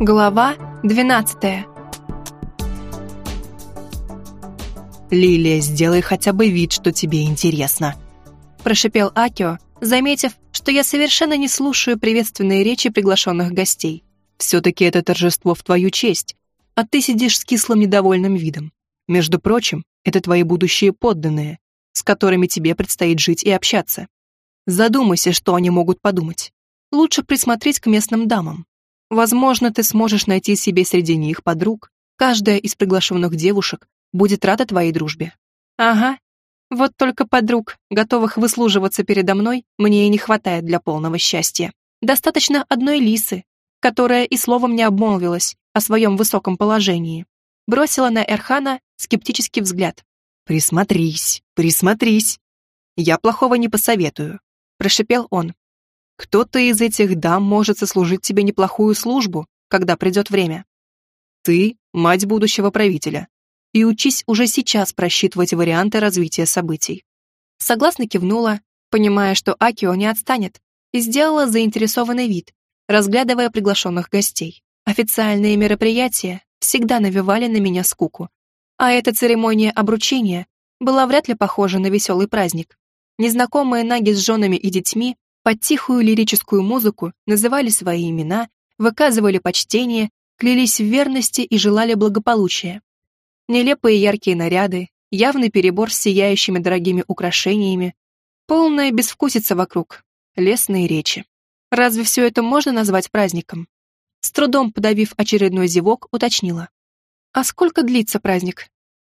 Глава 12 «Лилия, сделай хотя бы вид, что тебе интересно», прошипел Акио, заметив, что я совершенно не слушаю приветственные речи приглашенных гостей. «Все-таки это торжество в твою честь, а ты сидишь с кислым недовольным видом. Между прочим, это твои будущие подданные, с которыми тебе предстоит жить и общаться. Задумайся, что они могут подумать. Лучше присмотреть к местным дамам. Возможно, ты сможешь найти себе среди них подруг. Каждая из приглашенных девушек будет рада твоей дружбе. Ага. Вот только подруг, готовых выслуживаться передо мной, мне и не хватает для полного счастья. Достаточно одной лисы, которая и словом не обмолвилась о своем высоком положении. Бросила на Эрхана скептический взгляд. «Присмотрись, присмотрись. Я плохого не посоветую», — прошипел он. Кто-то из этих дам может сослужить тебе неплохую службу, когда придет время. Ты — мать будущего правителя, и учись уже сейчас просчитывать варианты развития событий. Согласно кивнула, понимая, что Акио не отстанет, и сделала заинтересованный вид, разглядывая приглашенных гостей. Официальные мероприятия всегда навевали на меня скуку, а эта церемония обручения была вряд ли похожа на веселый праздник. Незнакомые наги с женами и детьми под тихую лирическую музыку называли свои имена, выказывали почтение, клялись в верности и желали благополучия. Нелепые яркие наряды, явный перебор с сияющими дорогими украшениями, полная безвкусица вокруг, лесные речи. Разве все это можно назвать праздником? С трудом подавив очередной зевок, уточнила. «А сколько длится праздник?»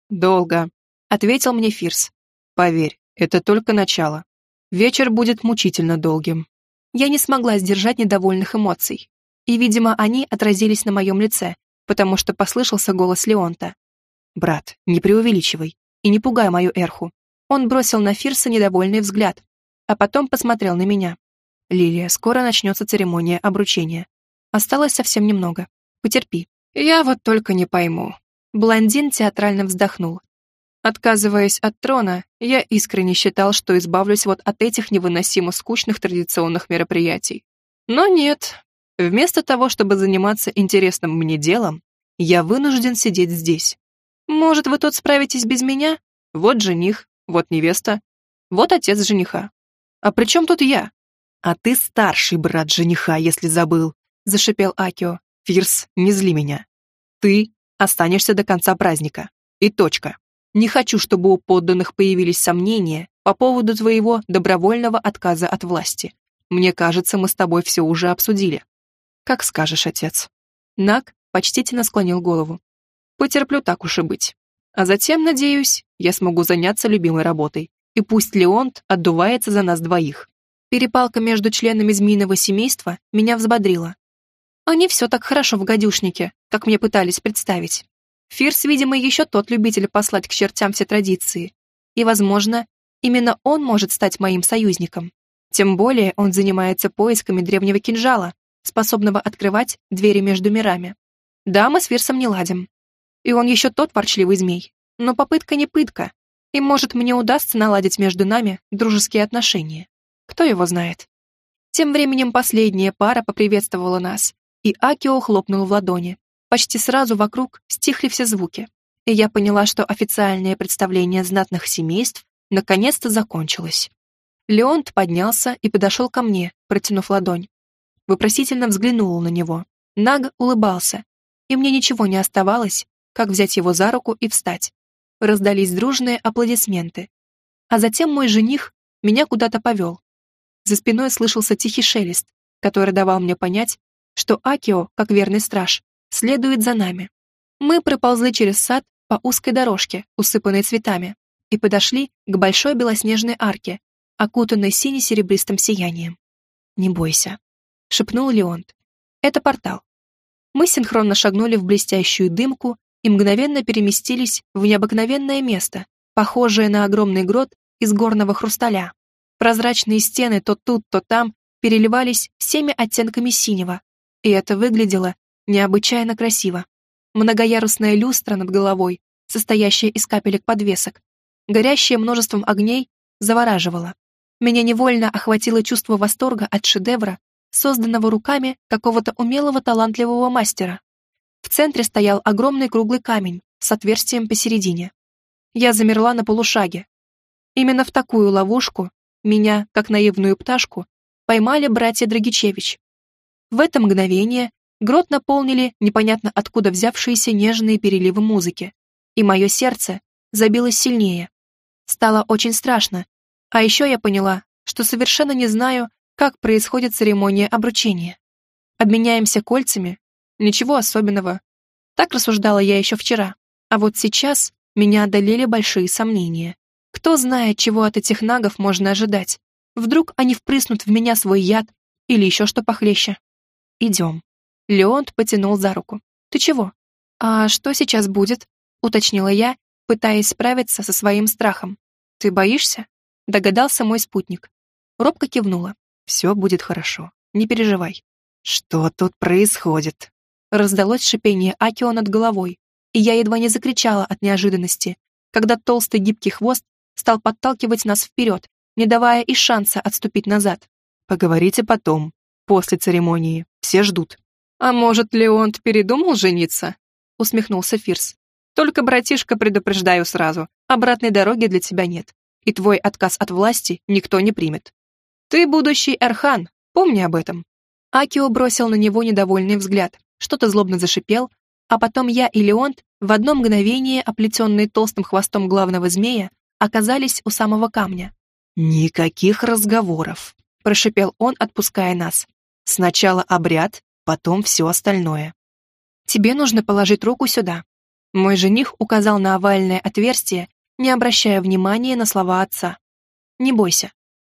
«Долго», — ответил мне Фирс. «Поверь, это только начало. Вечер будет мучительно долгим. Я не смогла сдержать недовольных эмоций. И, видимо, они отразились на моем лице, потому что послышался голос Леонта. «Брат, не преувеличивай и не пугай мою Эрху». Он бросил на Фирса недовольный взгляд, а потом посмотрел на меня. «Лилия, скоро начнется церемония обручения. Осталось совсем немного. Потерпи». «Я вот только не пойму». Блондин театрально вздохнул, Отказываясь от трона, я искренне считал, что избавлюсь вот от этих невыносимо скучных традиционных мероприятий. Но нет. Вместо того, чтобы заниматься интересным мне делом, я вынужден сидеть здесь. Может, вы тут справитесь без меня? Вот жених, вот невеста, вот отец жениха. А при чем тут я? А ты старший брат жениха, если забыл, зашипел Акио. Фирс, не зли меня. Ты останешься до конца праздника. И точка. Не хочу, чтобы у подданных появились сомнения по поводу твоего добровольного отказа от власти. Мне кажется, мы с тобой все уже обсудили. Как скажешь, отец. Нак почтительно склонил голову. Потерплю так уж и быть. А затем, надеюсь, я смогу заняться любимой работой. И пусть Леонт отдувается за нас двоих. Перепалка между членами змеиного семейства меня взбодрила. Они все так хорошо в гадюшнике, как мне пытались представить. Фирс, видимо, еще тот любитель послать к чертям все традиции. И, возможно, именно он может стать моим союзником. Тем более он занимается поисками древнего кинжала, способного открывать двери между мирами. Да, мы с Фирсом не ладим. И он еще тот ворчливый змей. Но попытка не пытка. И, может, мне удастся наладить между нами дружеские отношения. Кто его знает. Тем временем последняя пара поприветствовала нас, и Акио хлопнул в ладони, Почти сразу вокруг стихли все звуки, и я поняла, что официальное представление знатных семейств наконец-то закончилось. Леонт поднялся и подошел ко мне, протянув ладонь. Вопросительно взглянул на него. Наг улыбался, и мне ничего не оставалось, как взять его за руку и встать. Раздались дружные аплодисменты. А затем мой жених меня куда-то повел. За спиной слышался тихий шелест, который давал мне понять, что Акио, как верный страж, следует за нами. Мы проползли через сад по узкой дорожке, усыпанной цветами, и подошли к большой белоснежной арке, окутанной сине-серебристым сиянием. «Не бойся», — шепнул Леонт. «Это портал». Мы синхронно шагнули в блестящую дымку и мгновенно переместились в необыкновенное место, похожее на огромный грот из горного хрусталя. Прозрачные стены то тут, то там переливались всеми оттенками синего, и это выглядело необычайно красиво. Многоярусная люстра над головой, состоящая из капелек подвесок, горящая множеством огней, завораживала. Меня невольно охватило чувство восторга от шедевра, созданного руками какого-то умелого талантливого мастера. В центре стоял огромный круглый камень с отверстием посередине. Я замерла на полушаге. Именно в такую ловушку меня, как наивную пташку, поймали братья Драгичевич. В это мгновение грот наполнили непонятно откуда взявшиеся нежные переливы музыки, и мое сердце забилось сильнее. Стало очень страшно, а еще я поняла, что совершенно не знаю, как происходит церемония обручения. Обменяемся кольцами? Ничего особенного. Так рассуждала я еще вчера. А вот сейчас меня одолели большие сомнения. Кто знает, чего от этих нагов можно ожидать? Вдруг они впрыснут в меня свой яд или еще что похлеще? Идем. Леонт потянул за руку. Ты чего? А что сейчас будет? Уточнила я, пытаясь справиться со своим страхом. Ты боишься? Догадался мой спутник. Робко кивнула. Все будет хорошо. Не переживай. Что тут происходит? Раздалось шипение Акио над головой, и я едва не закричала от неожиданности, когда толстый гибкий хвост стал подталкивать нас вперед, не давая и шанса отступить назад. Поговорите потом, после церемонии. Все ждут. А может, Леонт передумал жениться? Усмехнулся Фирс. Только, братишка, предупреждаю сразу, обратной дороги для тебя нет, и твой отказ от власти никто не примет. Ты будущий Эрхан, помни об этом. Акио бросил на него недовольный взгляд, что-то злобно зашипел, а потом я и Леонт, в одно мгновение оплетенные толстым хвостом главного змея, оказались у самого камня. «Никаких разговоров», — прошипел он, отпуская нас. «Сначала обряд, потом все остальное». «Тебе нужно положить руку сюда». Мой жених указал на овальное отверстие, не обращая внимания на слова отца. «Не бойся».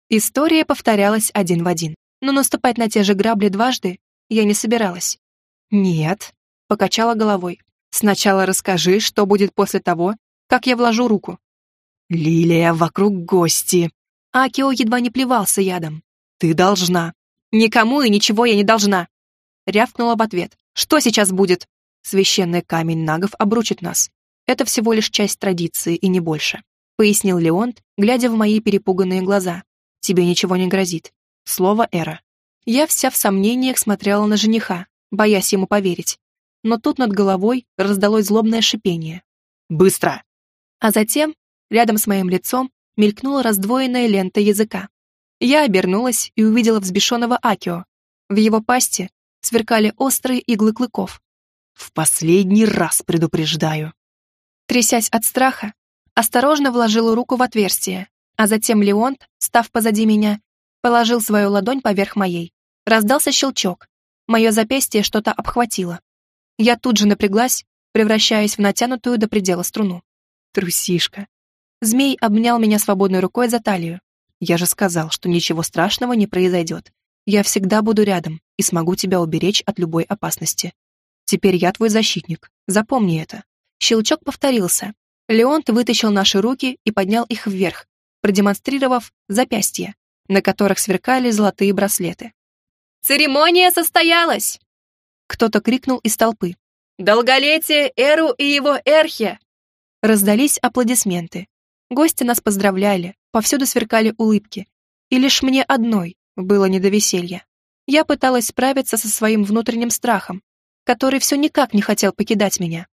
История повторялась один в один, но наступать на те же грабли дважды я не собиралась. «Нет», — покачала головой. «Сначала расскажи, что будет после того, как я вложу руку». «Лилия, вокруг гости!» Акио едва не плевался ядом. «Ты должна». «Никому и ничего я не должна!» Рявкнула в ответ. «Что сейчас будет?» «Священный камень нагов обручит нас. Это всего лишь часть традиции и не больше», пояснил Леонт, глядя в мои перепуганные глаза. «Тебе ничего не грозит. Слово Эра». Я вся в сомнениях смотрела на жениха, боясь ему поверить. Но тут над головой раздалось злобное шипение. «Быстро!» А затем, рядом с моим лицом, мелькнула раздвоенная лента языка. Я обернулась и увидела взбешенного Акио. В его пасти сверкали острые иглы клыков. «В последний раз предупреждаю!» Трясясь от страха, осторожно вложила руку в отверстие, а затем Леонт, став позади меня, положил свою ладонь поверх моей. Раздался щелчок, Мое запястье что-то обхватило. Я тут же напряглась, превращаясь в натянутую до предела струну. Трусишка. Змей обнял меня свободной рукой за талию. Я же сказал, что ничего страшного не произойдет. Я всегда буду рядом и смогу тебя уберечь от любой опасности. Теперь я твой защитник. Запомни это. Щелчок повторился. Леонт вытащил наши руки и поднял их вверх, продемонстрировав запястья, на которых сверкали золотые браслеты. Церемония состоялась!» Кто-то крикнул из толпы. «Долголетие Эру и его Эрхе!» Раздались аплодисменты. Гости нас поздравляли, повсюду сверкали улыбки. И лишь мне одной было не до веселья. Я пыталась справиться со своим внутренним страхом, который все никак не хотел покидать меня.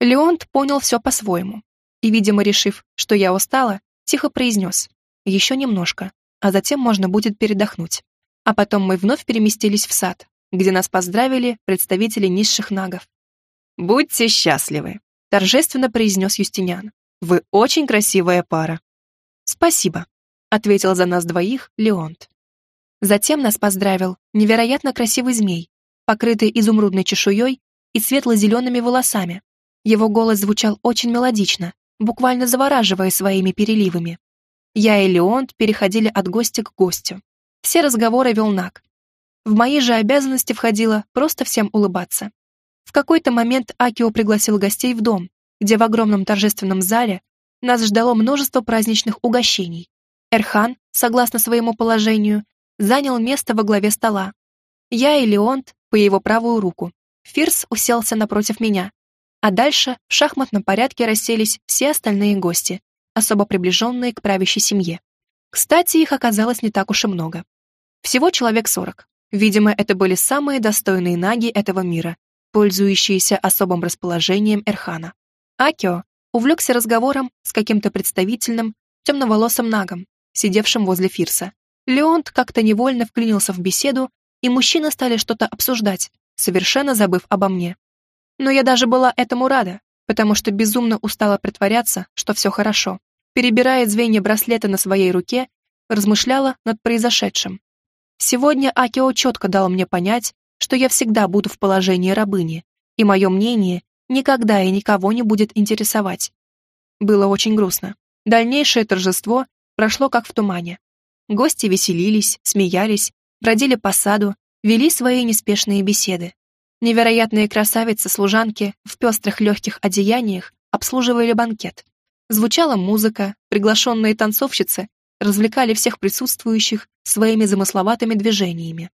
Леонт понял все по-своему и, видимо, решив, что я устала, тихо произнес «Еще немножко, а затем можно будет передохнуть». А потом мы вновь переместились в сад, где нас поздравили представители низших нагов. «Будьте счастливы», — торжественно произнес Юстиниан. «Вы очень красивая пара». «Спасибо», — ответил за нас двоих Леонт. Затем нас поздравил невероятно красивый змей, покрытый изумрудной чешуей и светло-зелеными волосами. Его голос звучал очень мелодично, буквально завораживая своими переливами. Я и Леонт переходили от гостя к гостю, все разговоры вел Нак. В мои же обязанности входило просто всем улыбаться. В какой-то момент Акио пригласил гостей в дом, где в огромном торжественном зале нас ждало множество праздничных угощений. Эрхан, согласно своему положению, занял место во главе стола. Я и Леонт по его правую руку. Фирс уселся напротив меня. А дальше в шахматном порядке расселись все остальные гости, особо приближенные к правящей семье. Кстати, их оказалось не так уж и много. Всего человек сорок. Видимо, это были самые достойные наги этого мира, пользующиеся особым расположением Эрхана. Акио увлекся разговором с каким-то представительным, темноволосым нагом, сидевшим возле Фирса. Леонт как-то невольно вклинился в беседу, и мужчины стали что-то обсуждать, совершенно забыв обо мне. Но я даже была этому рада, потому что безумно устала притворяться, что все хорошо. Перебирая звенья браслета на своей руке, размышляла над произошедшим. Сегодня Акио четко дал мне понять, что я всегда буду в положении рабыни, и мое мнение никогда и никого не будет интересовать. Было очень грустно. Дальнейшее торжество прошло как в тумане. Гости веселились, смеялись, бродили по саду, вели свои неспешные беседы. Невероятные красавицы-служанки в пестрых легких одеяниях обслуживали банкет. Звучала музыка, приглашенные танцовщицы развлекали всех присутствующих своими замысловатыми движениями.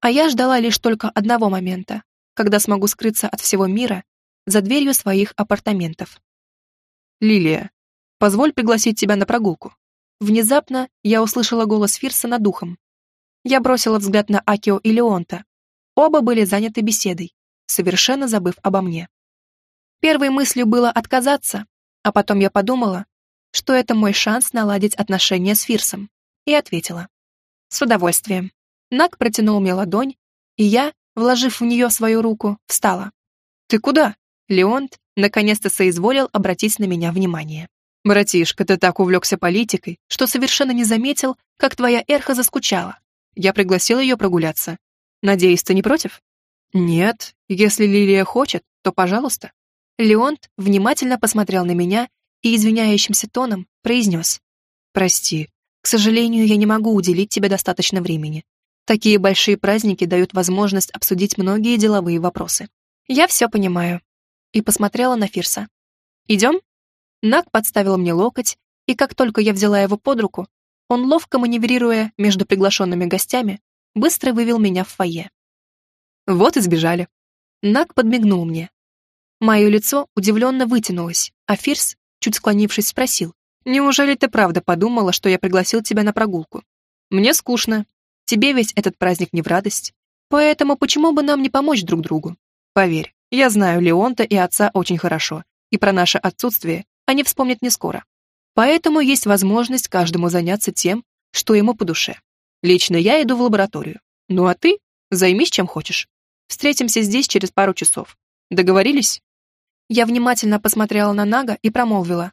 А я ждала лишь только одного момента, когда смогу скрыться от всего мира за дверью своих апартаментов. «Лилия, позволь пригласить тебя на прогулку». Внезапно я услышала голос Фирса над духом. Я бросила взгляд на Акио и Леонта. Оба были заняты беседой, совершенно забыв обо мне. Первой мыслью было отказаться, а потом я подумала, что это мой шанс наладить отношения с Фирсом, и ответила. С удовольствием. Нак протянул мне ладонь, и я, вложив в нее свою руку, встала. «Ты куда?» Леонт наконец-то соизволил обратить на меня внимание. «Братишка, ты так увлекся политикой, что совершенно не заметил, как твоя Эрха заскучала. Я пригласил ее прогуляться. Надеюсь, ты не против?» «Нет, если Лилия хочет, то пожалуйста». Леонт внимательно посмотрел на меня и извиняющимся тоном произнес. «Прости, к сожалению, я не могу уделить тебе достаточно времени. Такие большие праздники дают возможность обсудить многие деловые вопросы. Я все понимаю». И посмотрела на Фирса. «Идем?» Нак подставил мне локоть, и как только я взяла его под руку, он, ловко маневрируя между приглашенными гостями, быстро вывел меня в фойе. Вот и сбежали. Нак подмигнул мне. Мое лицо удивленно вытянулось, а Фирс чуть склонившись, спросил. «Неужели ты правда подумала, что я пригласил тебя на прогулку? Мне скучно. Тебе ведь этот праздник не в радость. Поэтому почему бы нам не помочь друг другу? Поверь, я знаю Леонта и отца очень хорошо, и про наше отсутствие они вспомнят не скоро. Поэтому есть возможность каждому заняться тем, что ему по душе. Лично я иду в лабораторию. Ну а ты займись чем хочешь. Встретимся здесь через пару часов. Договорились?» Я внимательно посмотрела на Нага и промолвила.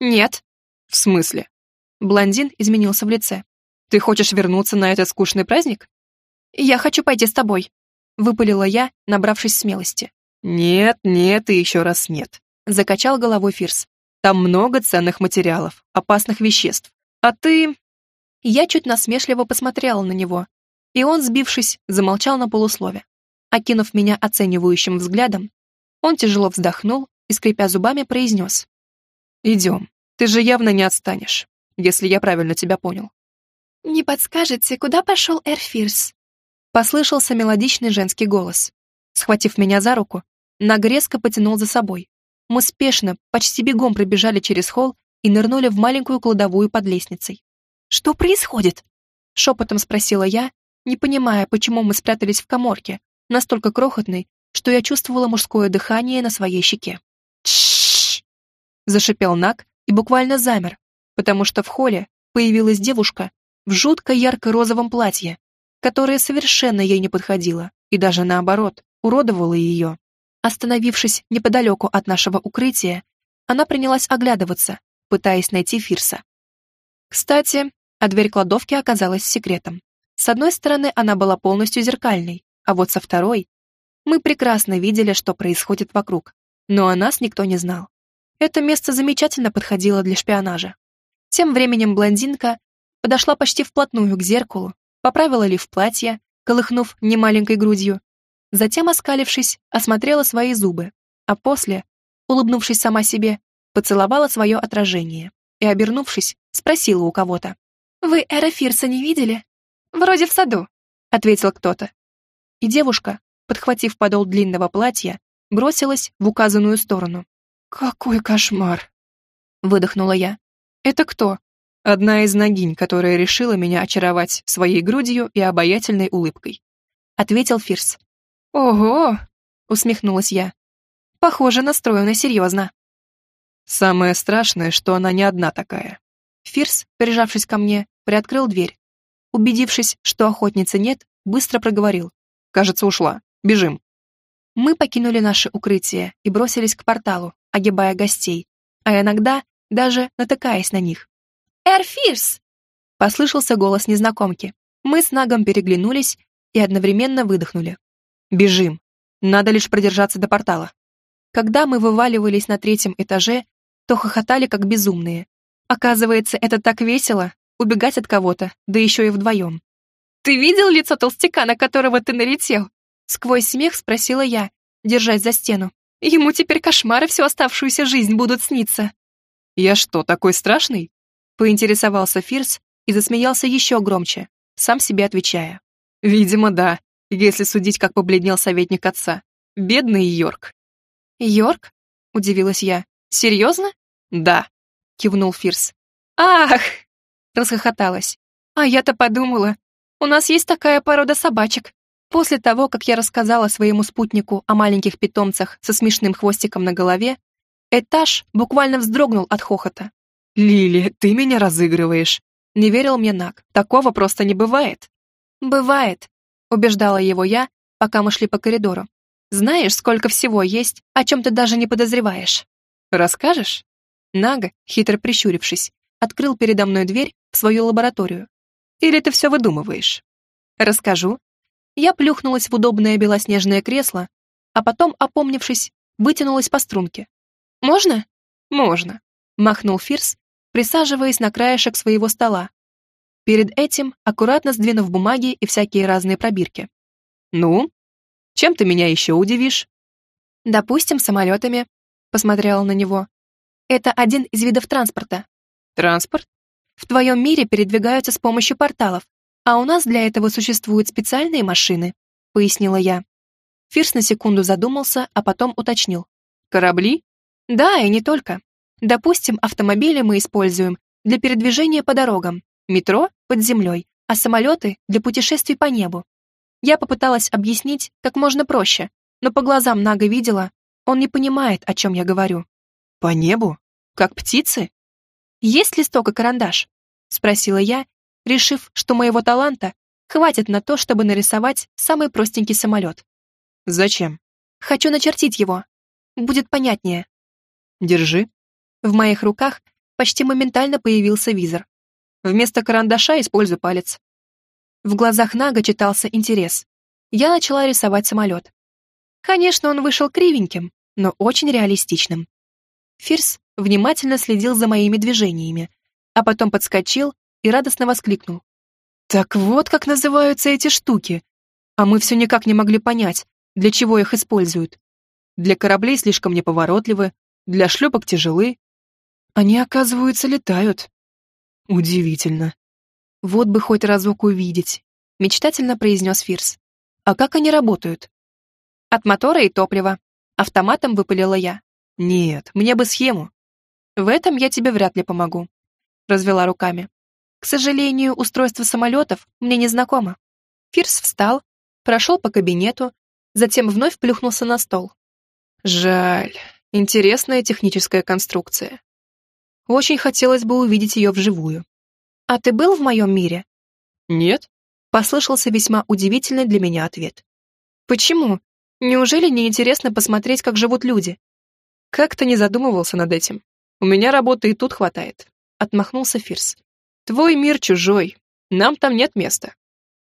«Нет». «В смысле?» Блондин изменился в лице. «Ты хочешь вернуться на этот скучный праздник?» «Я хочу пойти с тобой», — выпалила я, набравшись смелости. «Нет, нет и еще раз нет», — закачал головой Фирс. «Там много ценных материалов, опасных веществ. А ты...» Я чуть насмешливо посмотрела на него, и он, сбившись, замолчал на полуслове. Окинув меня оценивающим взглядом, он тяжело вздохнул и, скрипя зубами, произнес. «Идем. Ты же явно не отстанешь, если я правильно тебя понял». «Не подскажете, куда пошел Эрфирс?» Послышался мелодичный женский голос. Схватив меня за руку, Наг резко потянул за собой. Мы спешно, почти бегом пробежали через холл и нырнули в маленькую кладовую под лестницей. «Что происходит?» Шепотом спросила я, не понимая, почему мы спрятались в коморке, настолько крохотной, что я чувствовала мужское дыхание на своей щеке. «Тш-ш-ш!» зашипел Нак и буквально замер, потому что в холле появилась девушка в жутко ярко-розовом платье, которое совершенно ей не подходило и даже наоборот, уродовало ее. Остановившись неподалеку от нашего укрытия, она принялась оглядываться, пытаясь найти Фирса. Кстати, а дверь кладовки оказалась секретом. С одной стороны, она была полностью зеркальной, а вот со второй мы прекрасно видели, что происходит вокруг, но о нас никто не знал. Это место замечательно подходило для шпионажа. Тем временем блондинка подошла почти вплотную к зеркалу, поправила лиф платья, колыхнув немаленькой грудью, затем, оскалившись, осмотрела свои зубы, а после, улыбнувшись сама себе, поцеловала свое отражение и, обернувшись, спросила у кого-то. «Вы Эра Фирса не видели?» «Вроде в саду», — ответил кто-то. И девушка, подхватив подол длинного платья, бросилась в указанную сторону. «Какой кошмар!» — выдохнула я. «Это кто?» «Одна из ногинь, которая решила меня очаровать своей грудью и обаятельной улыбкой», — ответил Фирс. «Ого!» — усмехнулась я. «Похоже, настроена серьезно». «Самое страшное, что она не одна такая». Фирс, прижавшись ко мне, приоткрыл дверь. Убедившись, что охотницы нет, быстро проговорил. «Кажется, ушла. Бежим». Мы покинули наше укрытие и бросились к порталу, огибая гостей, а иногда даже натыкаясь на них. «Эрфирс!» — послышался голос незнакомки. Мы с Нагом переглянулись и одновременно выдохнули. «Бежим. Надо лишь продержаться до портала». Когда мы вываливались на третьем этаже, то хохотали как безумные. Оказывается, это так весело — убегать от кого-то, да еще и вдвоем. «Ты видел лицо толстяка, на которого ты налетел?» Сквозь смех спросила я, держась за стену. «Ему теперь кошмары всю оставшуюся жизнь будут сниться». «Я что, такой страшный?» Поинтересовался Фирс и засмеялся еще громче, сам себе отвечая. «Видимо, да, если судить, как побледнел советник отца. Бедный Йорк». «Йорк?» — удивилась я. «Серьезно?» «Да», — кивнул Фирс. «Ах!» — расхохоталась. «А я-то подумала, у нас есть такая порода собачек». После того, как я рассказала своему спутнику о маленьких питомцах со смешным хвостиком на голове, этаж буквально вздрогнул от хохота. «Лили, ты меня разыгрываешь!» Не верил мне Нак. Такого просто не бывает. «Бывает», — убеждала его я, пока мы шли по коридору. «Знаешь, сколько всего есть, о чем ты даже не подозреваешь. Расскажешь?» Нага, хитро прищурившись, открыл передо мной дверь в свою лабораторию. «Или ты все выдумываешь?» «Расскажу». Я плюхнулась в удобное белоснежное кресло, а потом, опомнившись, вытянулась по струнке. «Можно?» «Можно», — махнул Фирс, присаживаясь на краешек своего стола. Перед этим аккуратно сдвинув бумаги и всякие разные пробирки. «Ну, чем ты меня еще удивишь?» «Допустим, самолетами», — посмотрела на него. Это один из видов транспорта. Транспорт? В твоем мире передвигаются с помощью порталов, а у нас для этого существуют специальные машины, пояснила я. Фирс на секунду задумался, а потом уточнил. Корабли? Да, и не только. Допустим, автомобили мы используем для передвижения по дорогам, метро — под землей, а самолеты — для путешествий по небу. Я попыталась объяснить как можно проще, но по глазам Нага видела, он не понимает, о чем я говорю. «По небу? Как птицы?» «Есть листок и карандаш?» — спросила я, решив, что моего таланта хватит на то, чтобы нарисовать самый простенький самолет. «Зачем?» «Хочу начертить его. Будет понятнее». «Держи». В моих руках почти моментально появился визор. Вместо карандаша использую палец. В глазах Нага читался интерес. Я начала рисовать самолет. Конечно, он вышел кривеньким, но очень реалистичным. Фирс внимательно следил за моими движениями, а потом подскочил и радостно воскликнул. «Так вот как называются эти штуки! А мы все никак не могли понять, для чего их используют. Для кораблей слишком неповоротливы, для шлюпок тяжелы. Они, оказывается, летают. Удивительно. Вот бы хоть разок увидеть, мечтательно произнес Фирс. А как они работают? От мотора и топлива. Автоматом выпалила я. «Нет, мне бы схему». «В этом я тебе вряд ли помогу», — развела руками. «К сожалению, устройство самолетов мне не знакомо». Фирс встал, прошел по кабинету, затем вновь плюхнулся на стол. «Жаль. Интересная техническая конструкция. Очень хотелось бы увидеть ее вживую. А ты был в моем мире?» «Нет», — послышался весьма удивительный для меня ответ. «Почему? Неужели не интересно посмотреть, как живут люди?» Как-то не задумывался над этим. У меня работы и тут хватает. Отмахнулся Фирс. Твой мир чужой. Нам там нет места.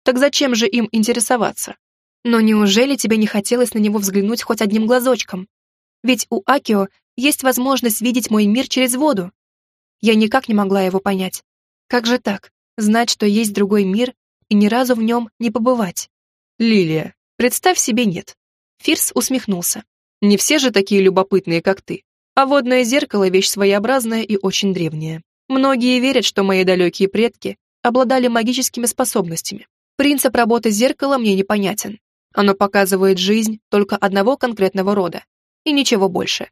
Так зачем же им интересоваться? Но неужели тебе не хотелось на него взглянуть хоть одним глазочком? Ведь у Акио есть возможность видеть мой мир через воду. Я никак не могла его понять. Как же так? Знать, что есть другой мир и ни разу в нем не побывать. Лилия, представь себе нет. Фирс усмехнулся. Не все же такие любопытные, как ты. А водное зеркало — вещь своеобразная и очень древняя. Многие верят, что мои далекие предки обладали магическими способностями. Принцип работы зеркала мне непонятен. Оно показывает жизнь только одного конкретного рода. И ничего больше.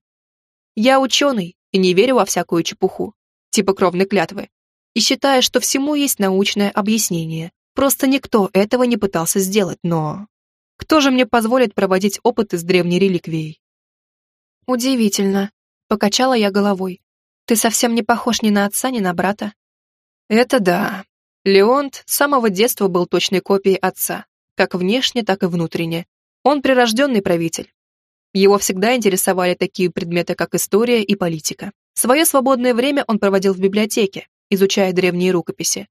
Я ученый и не верю во всякую чепуху, типа кровной клятвы. И считаю, что всему есть научное объяснение. Просто никто этого не пытался сделать, но... Кто же мне позволит проводить опыты с древней реликвией? Удивительно. Покачала я головой. Ты совсем не похож ни на отца, ни на брата. Это да. Леонт с самого детства был точной копией отца, как внешне, так и внутренне. Он прирожденный правитель. Его всегда интересовали такие предметы, как история и политика. Свое свободное время он проводил в библиотеке, изучая древние рукописи.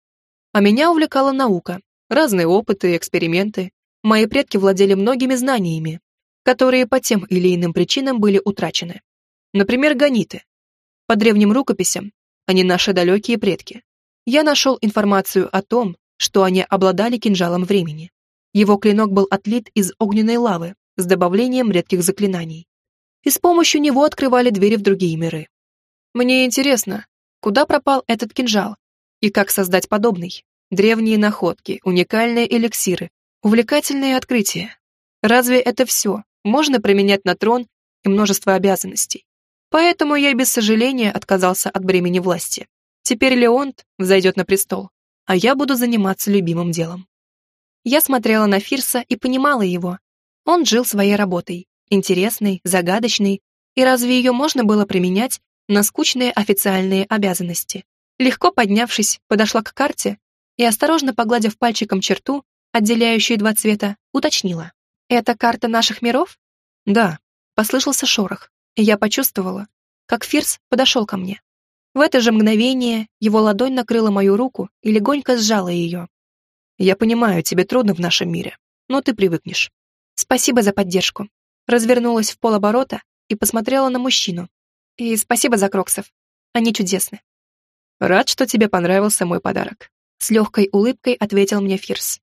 А меня увлекала наука, разные опыты и эксперименты. Мои предки владели многими знаниями, которые по тем или иным причинам были утрачены. Например, ганиты. По древним рукописям они наши далекие предки. Я нашел информацию о том, что они обладали кинжалом времени. Его клинок был отлит из огненной лавы с добавлением редких заклинаний. И с помощью него открывали двери в другие миры. Мне интересно, куда пропал этот кинжал и как создать подобный? Древние находки, уникальные эликсиры, увлекательные открытия. Разве это все можно променять на трон и множество обязанностей? Поэтому я без сожаления отказался от бремени власти. Теперь Леонт взойдет на престол, а я буду заниматься любимым делом. Я смотрела на Фирса и понимала его. Он жил своей работой, интересной, загадочной, и разве ее можно было применять на скучные официальные обязанности. Легко поднявшись, подошла к карте и, осторожно погладив пальчиком черту, отделяющую два цвета, уточнила. «Это карта наших миров?» «Да», — послышался шорох, и я почувствовала, как Фирс подошел ко мне. В это же мгновение его ладонь накрыла мою руку и легонько сжала ее. «Я понимаю, тебе трудно в нашем мире, но ты привыкнешь». «Спасибо за поддержку». Развернулась в полоборота и посмотрела на мужчину, и спасибо за кроксов. Они чудесны. Рад, что тебе понравился мой подарок. С легкой улыбкой ответил мне Фирс.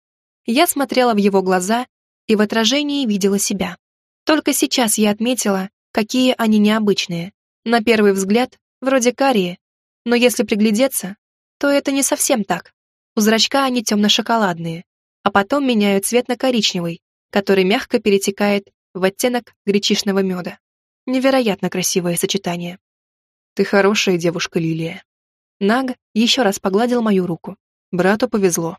Я смотрела в его глаза и в отражении видела себя. Только сейчас я отметила, какие они необычные. На первый взгляд, вроде карие, но если приглядеться, то это не совсем так. У зрачка они темно-шоколадные, а потом меняют цвет на коричневый, который мягко перетекает в оттенок гречишного меда. Невероятно красивое сочетание. Ты хорошая девушка, Лилия. Наг еще раз погладил мою руку. Брату повезло.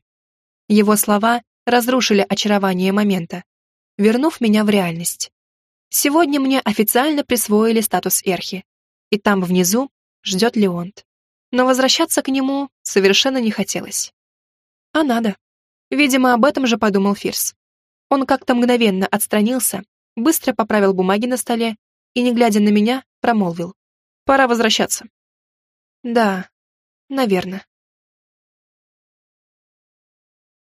Его слова разрушили очарование момента, вернув меня в реальность. Сегодня мне официально присвоили статус Эрхи, и там внизу ждет Леонт. Но возвращаться к нему совершенно не хотелось. А надо. Видимо, об этом же подумал Фирс. Он как-то мгновенно отстранился, быстро поправил бумаги на столе и, не глядя на меня, промолвил. «Пора возвращаться». «Да, наверное».